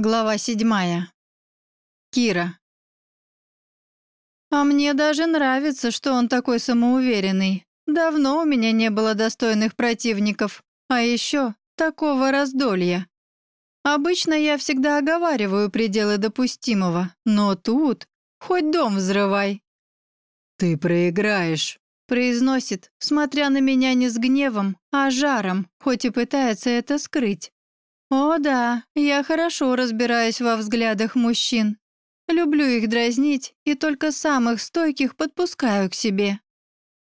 Глава седьмая. Кира. А мне даже нравится, что он такой самоуверенный. Давно у меня не было достойных противников, а еще такого раздолья. Обычно я всегда оговариваю пределы допустимого, но тут хоть дом взрывай. «Ты проиграешь», — произносит, смотря на меня не с гневом, а жаром, хоть и пытается это скрыть. «О да, я хорошо разбираюсь во взглядах мужчин. Люблю их дразнить и только самых стойких подпускаю к себе.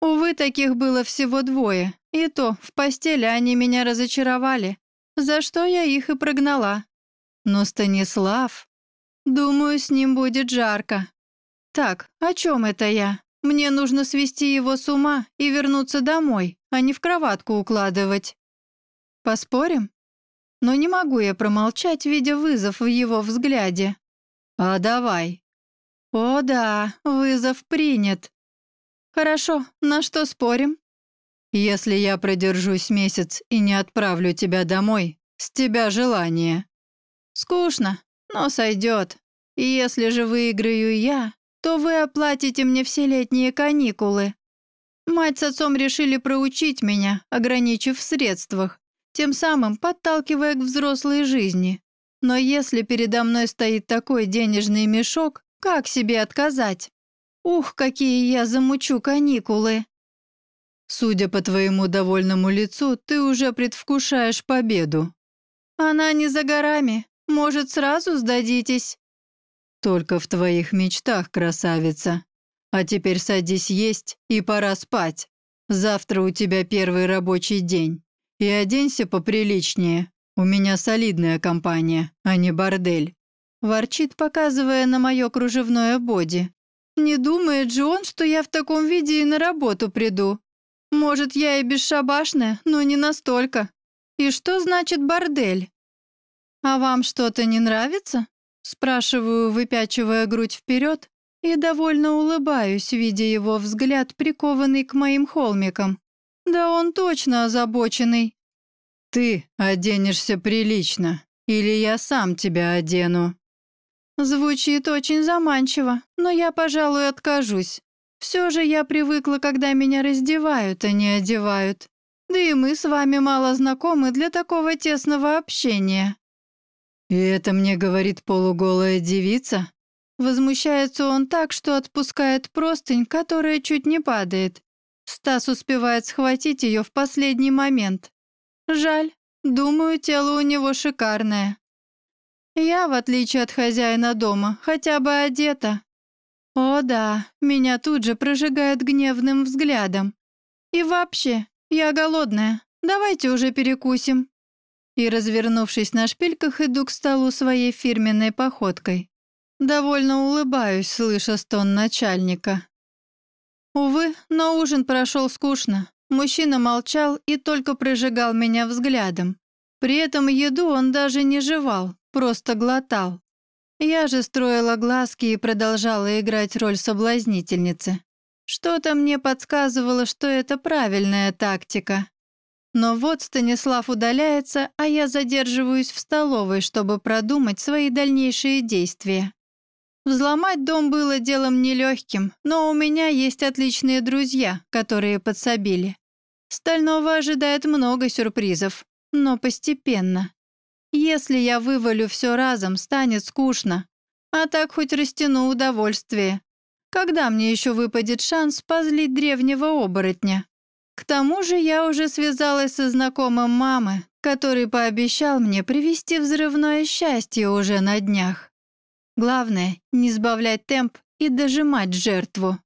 Увы, таких было всего двое, и то в постели они меня разочаровали, за что я их и прогнала. Но Станислав... Думаю, с ним будет жарко. Так, о чем это я? Мне нужно свести его с ума и вернуться домой, а не в кроватку укладывать. Поспорим? Но не могу я промолчать, видя вызов в его взгляде. «А давай». «О да, вызов принят». «Хорошо, на что спорим?» «Если я продержусь месяц и не отправлю тебя домой, с тебя желание». «Скучно, но сойдет. И если же выиграю я, то вы оплатите мне все летние каникулы. Мать с отцом решили проучить меня, ограничив в средствах тем самым подталкивая к взрослой жизни. Но если передо мной стоит такой денежный мешок, как себе отказать? Ух, какие я замучу каникулы! Судя по твоему довольному лицу, ты уже предвкушаешь победу. Она не за горами. Может, сразу сдадитесь? Только в твоих мечтах, красавица. А теперь садись есть, и пора спать. Завтра у тебя первый рабочий день. «И оденься поприличнее. У меня солидная компания, а не бордель». Ворчит, показывая на мое кружевное боди. «Не думает же он, что я в таком виде и на работу приду. Может, я и бесшабашная, но не настолько. И что значит бордель?» «А вам что-то не нравится?» Спрашиваю, выпячивая грудь вперед, и довольно улыбаюсь, видя его взгляд, прикованный к моим холмикам. Да он точно озабоченный. Ты оденешься прилично, или я сам тебя одену. Звучит очень заманчиво, но я, пожалуй, откажусь. Все же я привыкла, когда меня раздевают, а не одевают. Да и мы с вами мало знакомы для такого тесного общения. И это мне говорит полуголая девица? Возмущается он так, что отпускает простынь, которая чуть не падает. Стас успевает схватить ее в последний момент. Жаль, думаю, тело у него шикарное. Я, в отличие от хозяина дома, хотя бы одета. О да, меня тут же прожигают гневным взглядом. И вообще, я голодная, давайте уже перекусим. И, развернувшись на шпильках, иду к столу своей фирменной походкой. Довольно улыбаюсь, слыша стон начальника. Увы, но ужин прошел скучно. Мужчина молчал и только прожигал меня взглядом. При этом еду он даже не жевал, просто глотал. Я же строила глазки и продолжала играть роль соблазнительницы. Что-то мне подсказывало, что это правильная тактика. Но вот Станислав удаляется, а я задерживаюсь в столовой, чтобы продумать свои дальнейшие действия. Взломать дом было делом нелегким, но у меня есть отличные друзья, которые подсобили. Стального ожидает много сюрпризов, но постепенно. Если я вывалю все разом, станет скучно, а так хоть растяну удовольствие. Когда мне еще выпадет шанс позлить древнего оборотня? К тому же я уже связалась со знакомым мамы, который пообещал мне привести взрывное счастье уже на днях. Главное — не сбавлять темп и дожимать жертву.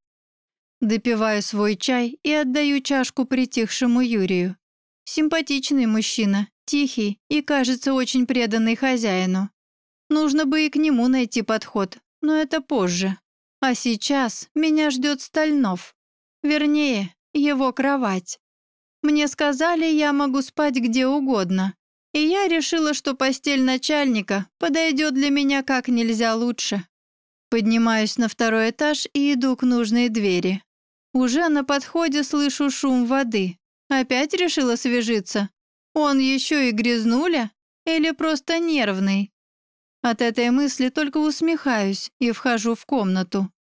Допиваю свой чай и отдаю чашку притихшему Юрию. Симпатичный мужчина, тихий и, кажется, очень преданный хозяину. Нужно бы и к нему найти подход, но это позже. А сейчас меня ждет Стальнов. Вернее, его кровать. Мне сказали, я могу спать где угодно, и я решила, что постель начальника подойдет для меня как нельзя лучше. Поднимаюсь на второй этаж и иду к нужной двери. Уже на подходе слышу шум воды. Опять решила свежиться? Он еще и грязнуля? Или просто нервный? От этой мысли только усмехаюсь и вхожу в комнату.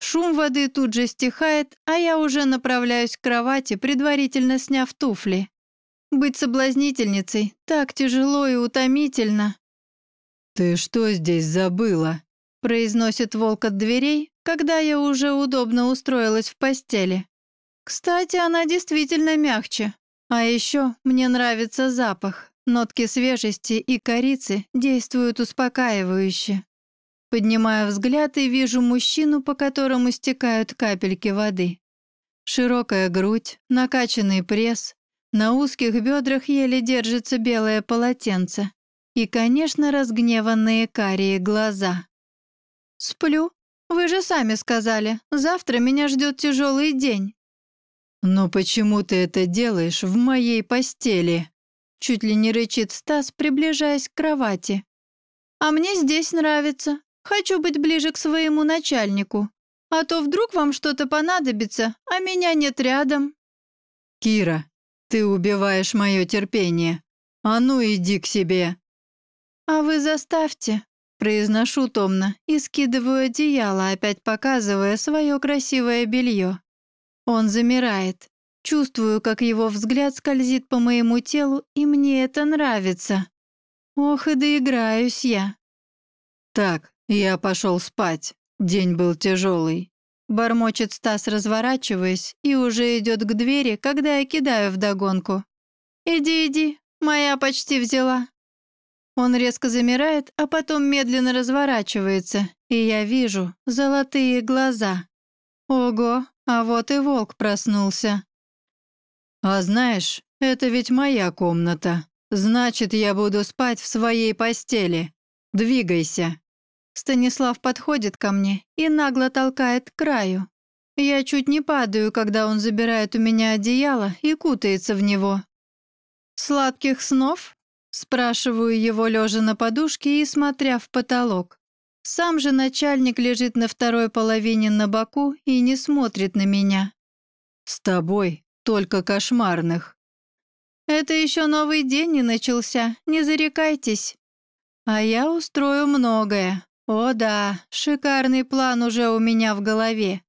Шум воды тут же стихает, а я уже направляюсь к кровати, предварительно сняв туфли. Быть соблазнительницей так тяжело и утомительно. «Ты что здесь забыла?» произносит волк от дверей, когда я уже удобно устроилась в постели. Кстати, она действительно мягче. А еще мне нравится запах. Нотки свежести и корицы действуют успокаивающе. Поднимаю взгляд и вижу мужчину, по которому стекают капельки воды. Широкая грудь, накачанный пресс, на узких бедрах еле держится белое полотенце и, конечно, разгневанные карие глаза. «Сплю. Вы же сами сказали, завтра меня ждет тяжелый день». «Но почему ты это делаешь в моей постели?» Чуть ли не рычит Стас, приближаясь к кровати. «А мне здесь нравится. Хочу быть ближе к своему начальнику. А то вдруг вам что-то понадобится, а меня нет рядом». «Кира, ты убиваешь мое терпение. А ну иди к себе». «А вы заставьте», Произношу томно и скидываю одеяло, опять показывая свое красивое белье. Он замирает. Чувствую, как его взгляд скользит по моему телу, и мне это нравится. Ох, и доиграюсь я. «Так, я пошел спать. День был тяжелый. Бормочет Стас, разворачиваясь, и уже идет к двери, когда я кидаю вдогонку. «Иди, иди, моя почти взяла». Он резко замирает, а потом медленно разворачивается, и я вижу золотые глаза. Ого, а вот и волк проснулся. «А знаешь, это ведь моя комната. Значит, я буду спать в своей постели. Двигайся». Станислав подходит ко мне и нагло толкает к краю. Я чуть не падаю, когда он забирает у меня одеяло и кутается в него. «Сладких снов?» Спрашиваю его, лежа на подушке и смотря в потолок. Сам же начальник лежит на второй половине на боку и не смотрит на меня. «С тобой только кошмарных». «Это еще новый день не начался, не зарекайтесь». «А я устрою многое. О да, шикарный план уже у меня в голове.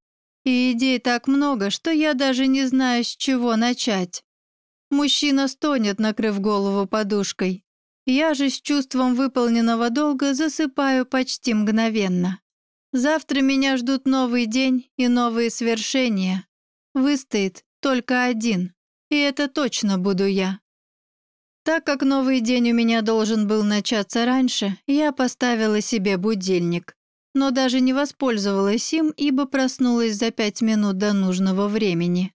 И идей так много, что я даже не знаю, с чего начать». Мужчина стонет, накрыв голову подушкой. Я же с чувством выполненного долга засыпаю почти мгновенно. Завтра меня ждут новый день и новые свершения. Выстоит только один, и это точно буду я. Так как новый день у меня должен был начаться раньше, я поставила себе будильник, но даже не воспользовалась им, ибо проснулась за пять минут до нужного времени.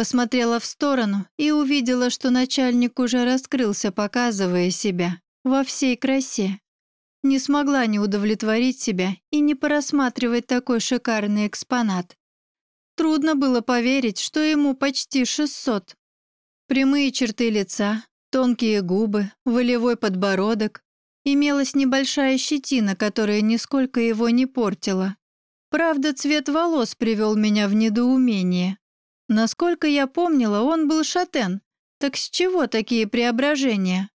Посмотрела в сторону и увидела, что начальник уже раскрылся, показывая себя во всей красе. Не смогла не удовлетворить себя и не порассматривать такой шикарный экспонат. Трудно было поверить, что ему почти 600. Прямые черты лица, тонкие губы, волевой подбородок. Имелась небольшая щетина, которая нисколько его не портила. Правда, цвет волос привел меня в недоумение. Насколько я помнила, он был шатен. Так с чего такие преображения?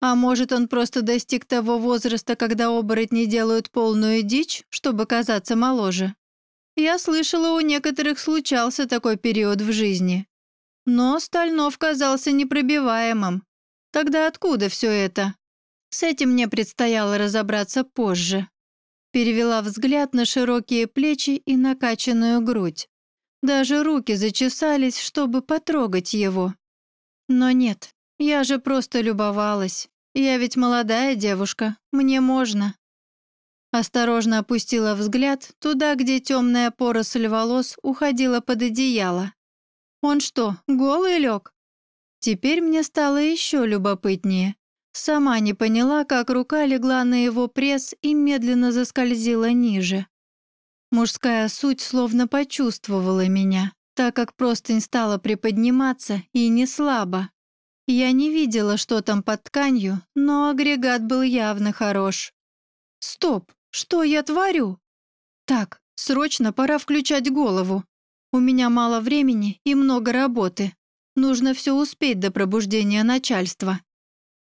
А может, он просто достиг того возраста, когда оборотни делают полную дичь, чтобы казаться моложе? Я слышала, у некоторых случался такой период в жизни. Но Стальнов казался непробиваемым. Тогда откуда все это? С этим мне предстояло разобраться позже. Перевела взгляд на широкие плечи и накачанную грудь. Даже руки зачесались, чтобы потрогать его. Но нет, я же просто любовалась. Я ведь молодая девушка, мне можно. Осторожно опустила взгляд туда, где темная поросль волос уходила под одеяло. Он что, голый лег? Теперь мне стало еще любопытнее. Сама не поняла, как рука легла на его пресс и медленно заскользила ниже. Мужская суть словно почувствовала меня, так как простынь стала приподниматься и не слабо. Я не видела, что там под тканью, но агрегат был явно хорош. Стоп, что я творю? Так, срочно пора включать голову. У меня мало времени и много работы. Нужно все успеть до пробуждения начальства.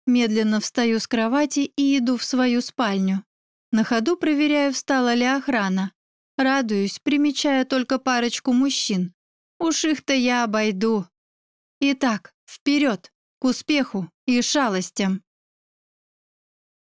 Медленно встаю с кровати и иду в свою спальню. На ходу проверяю, встала ли охрана. Радуюсь, примечая только парочку мужчин. Уж их-то я обойду. Итак, вперед, к успеху и шалостям.